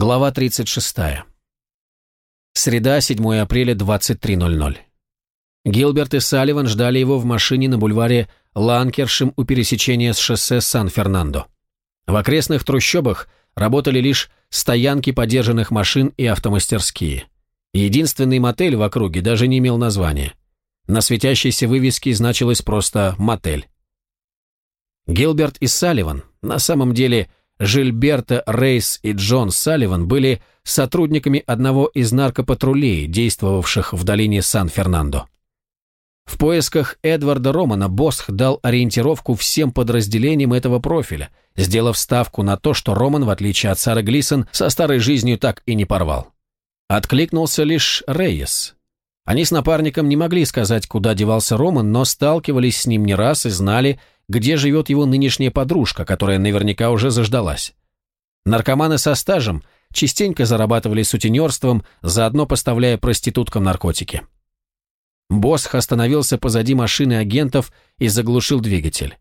Глава 36. Среда, 7 апреля, 23.00. Гилберт и Салливан ждали его в машине на бульваре Ланкершем у пересечения с шоссе Сан-Фернандо. В окрестных трущобах работали лишь стоянки подержанных машин и автомастерские. Единственный мотель в округе даже не имел названия. На светящейся вывеске значилось просто «мотель». Гилберт и Салливан, на самом деле Жильберта Рейс и Джон Салливан, были сотрудниками одного из наркопатрулей, действовавших в долине Сан-Фернандо. В поисках Эдварда Романа Босх дал ориентировку всем подразделениям этого профиля, сделав ставку на то, что Роман, в отличие от Сары Глисон, со старой жизнью так и не порвал. Откликнулся лишь Рейес. Они с напарником не могли сказать, куда девался Роман, но сталкивались с ним не раз и знали, где живет его нынешняя подружка, которая наверняка уже заждалась. Наркоманы со стажем частенько зарабатывали сутенерством, заодно поставляя проституткам наркотики. Босх остановился позади машины агентов и заглушил двигатель.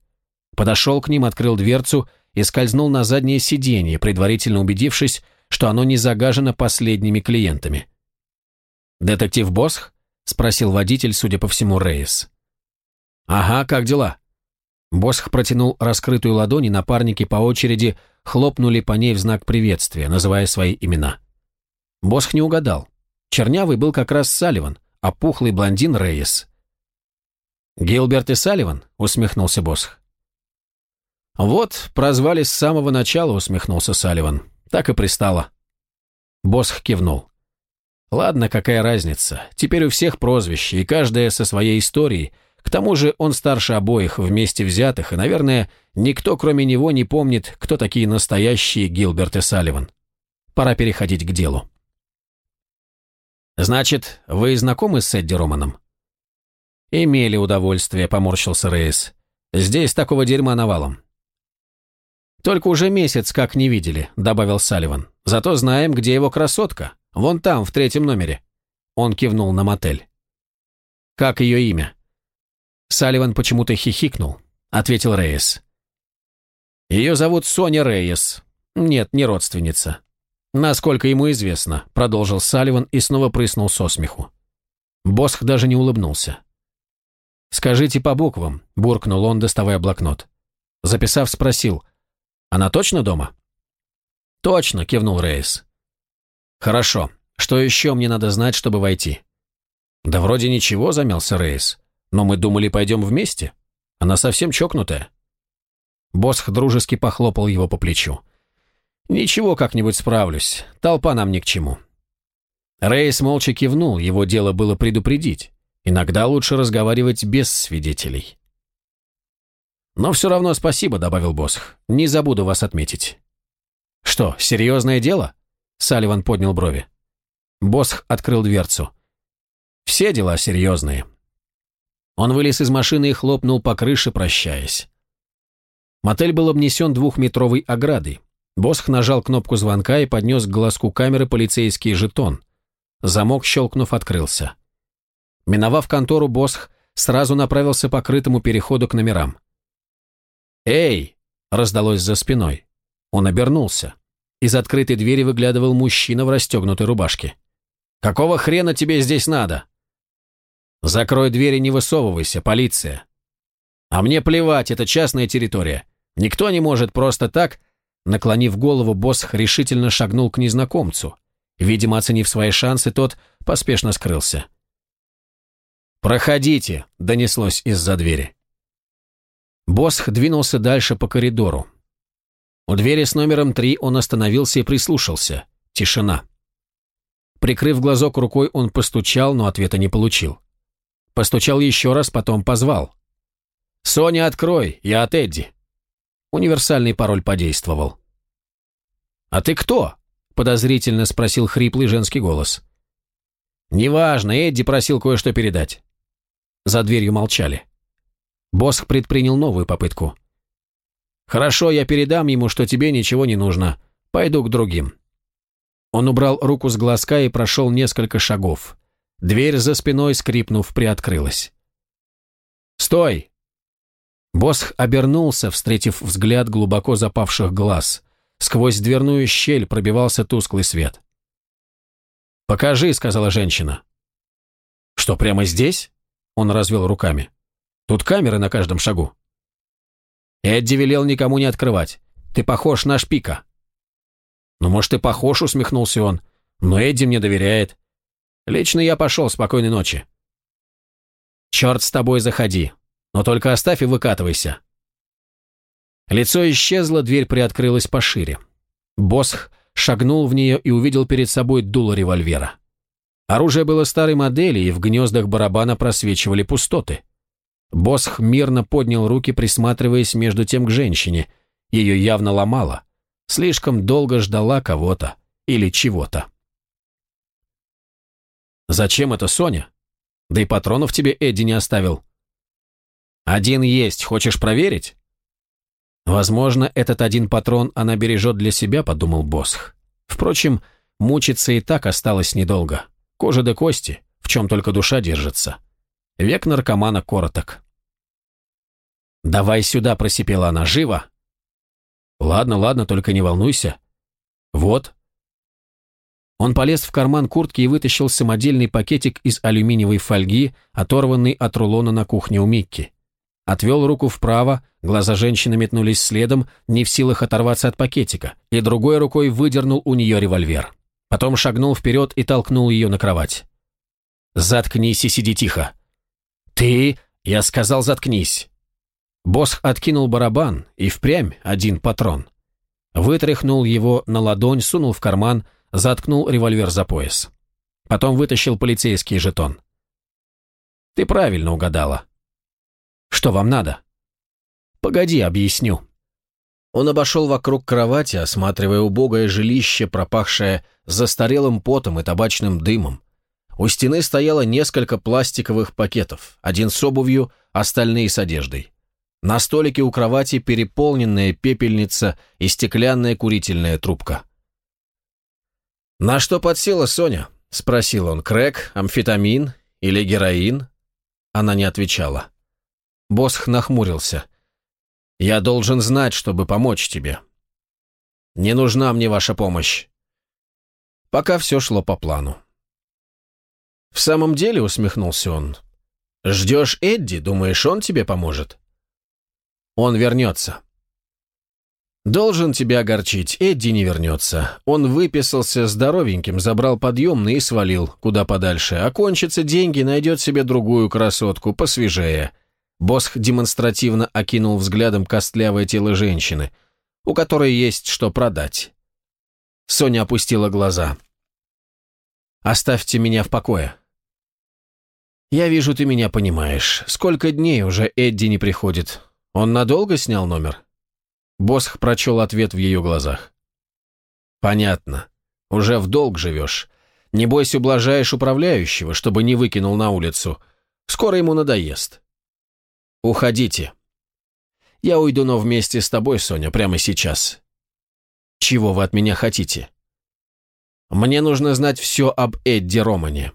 Подошел к ним, открыл дверцу и скользнул на заднее сиденье, предварительно убедившись, что оно не загажено последними клиентами. «Детектив Босх?» – спросил водитель, судя по всему, Рейс. «Ага, как дела?» Босх протянул раскрытую ладонь, и напарники по очереди хлопнули по ней в знак приветствия, называя свои имена. Босх не угадал. Чернявый был как раз Салливан, а пухлый блондин Рейс. «Гилберт и Салливан?» — усмехнулся Босх. «Вот, прозвали с самого начала», — усмехнулся Салливан. «Так и пристало». Босх кивнул. «Ладно, какая разница. Теперь у всех прозвища, и каждая со своей историей. К тому же он старше обоих вместе взятых, и, наверное, никто, кроме него, не помнит, кто такие настоящие Гилберт и Салливан. Пора переходить к делу». «Значит, вы знакомы с Эдди Романом?» «Имели удовольствие», — поморщился Рейс. «Здесь такого дерьма навалом». «Только уже месяц как не видели», — добавил Салливан. «Зато знаем, где его красотка. Вон там, в третьем номере». Он кивнул на мотель. «Как ее имя?» Салливан почему-то хихикнул, ответил Рейс. «Ее зовут Соня Рейес. Нет, не родственница. «Насколько ему известно», — продолжил Салливан и снова прыснул со смеху. Босх даже не улыбнулся. «Скажите по буквам», — буркнул он, доставая блокнот. Записав, спросил, «Она точно дома?» «Точно», — кивнул Рейс. «Хорошо. Что еще мне надо знать, чтобы войти?» «Да вроде ничего», — замялся Рейс. «Но мы думали, пойдем вместе. Она совсем чокнутая». Босх дружески похлопал его по плечу. «Ничего, как-нибудь справлюсь. Толпа нам ни к чему». Рейс молча кивнул, его дело было предупредить. Иногда лучше разговаривать без свидетелей. «Но все равно спасибо», — добавил Босх. «Не забуду вас отметить». «Что, серьезное дело?» Салливан поднял брови. Босх открыл дверцу. «Все дела серьезные». Он вылез из машины и хлопнул по крыше, прощаясь. Мотель был обнесен двухметровой оградой. Босх нажал кнопку звонка и поднес к глазку камеры полицейский жетон. Замок, щелкнув, открылся. Миновав контору, Босх сразу направился по крытому переходу к номерам. «Эй!» – раздалось за спиной. Он обернулся. Из открытой двери выглядывал мужчина в расстегнутой рубашке. «Какого хрена тебе здесь надо?» «Закрой дверь и не высовывайся, полиция!» «А мне плевать, это частная территория. Никто не может просто так Наклонив голову, Босх решительно шагнул к незнакомцу. Видимо, оценив свои шансы, тот поспешно скрылся. «Проходите», — донеслось из-за двери. Босх двинулся дальше по коридору. У двери с номером три он остановился и прислушался. Тишина. Прикрыв глазок рукой, он постучал, но ответа не получил. Постучал еще раз, потом позвал. «Соня, открой, я от Эдди». Универсальный пароль подействовал. «А ты кто?» – подозрительно спросил хриплый женский голос. «Неважно, Эдди просил кое-что передать». За дверью молчали. Босх предпринял новую попытку. «Хорошо, я передам ему, что тебе ничего не нужно. Пойду к другим». Он убрал руку с глазка и прошел несколько шагов. Дверь за спиной, скрипнув, приоткрылась. «Стой!» Босх обернулся, встретив взгляд глубоко запавших глаз. Сквозь дверную щель пробивался тусклый свет. «Покажи», — сказала женщина. «Что, прямо здесь?» — он развел руками. «Тут камеры на каждом шагу». Эдди велел никому не открывать. Ты похож на шпика. Ну, может, и похож, усмехнулся он. Но Эдди мне доверяет. Лично я пошел, спокойной ночи. Черт с тобой, заходи. Но только оставь и выкатывайся. Лицо исчезло, дверь приоткрылась пошире. Босх шагнул в нее и увидел перед собой дуло револьвера. Оружие было старой модели, и в гнездах барабана просвечивали пустоты. Босх мирно поднял руки, присматриваясь между тем к женщине. Ее явно ломало. Слишком долго ждала кого-то или чего-то. «Зачем это, Соня? Да и патронов тебе Эдди не оставил». «Один есть, хочешь проверить?» «Возможно, этот один патрон она бережет для себя», — подумал Босх. Впрочем, мучиться и так осталось недолго. Кожа до кости, в чем только душа держится. Век наркомана короток. «Давай сюда», — просипела она, — «живо!» «Ладно, ладно, только не волнуйся. Вот». Он полез в карман куртки и вытащил самодельный пакетик из алюминиевой фольги, оторванный от рулона на кухне у Микки. Отвел руку вправо, глаза женщины метнулись следом, не в силах оторваться от пакетика, и другой рукой выдернул у нее револьвер. Потом шагнул вперед и толкнул ее на кровать. «Заткнись и сиди тихо». «Ты...» Я сказал, заткнись. Босх откинул барабан, и впрямь один патрон. Вытряхнул его на ладонь, сунул в карман, заткнул револьвер за пояс. Потом вытащил полицейский жетон. «Ты правильно угадала». «Что вам надо?» «Погоди, объясню». Он обошел вокруг кровати, осматривая убогое жилище, пропахшее застарелым потом и табачным дымом. У стены стояло несколько пластиковых пакетов, один с обувью, остальные с одеждой. На столике у кровати переполненная пепельница и стеклянная курительная трубка. «На что подсела Соня?» – спросил он. «Крэк, амфетамин или героин?» Она не отвечала. Босх нахмурился. «Я должен знать, чтобы помочь тебе». «Не нужна мне ваша помощь». Пока все шло по плану. «В самом деле», — усмехнулся он, — «ждешь Эдди, думаешь, он тебе поможет?» Он вернется. Должен тебя огорчить, Эдди не вернется. Он выписался здоровеньким, забрал подъемный и свалил куда подальше. Окончатся деньги, найдет себе другую красотку, посвежее. Босх демонстративно окинул взглядом костлявое тело женщины, у которой есть что продать. Соня опустила глаза. «Оставьте меня в покое». «Я вижу, ты меня понимаешь. Сколько дней уже Эдди не приходит. Он надолго снял номер? Босх прочел ответ в ее глазах. Понятно. Уже в долг живешь. Небось, ублажаешь управляющего, чтобы не выкинул на улицу. Скоро ему надоест. Уходите. Я уйду, но вместе с тобой, Соня, прямо сейчас. Чего вы от меня хотите? Мне нужно знать все об Эдди Романе.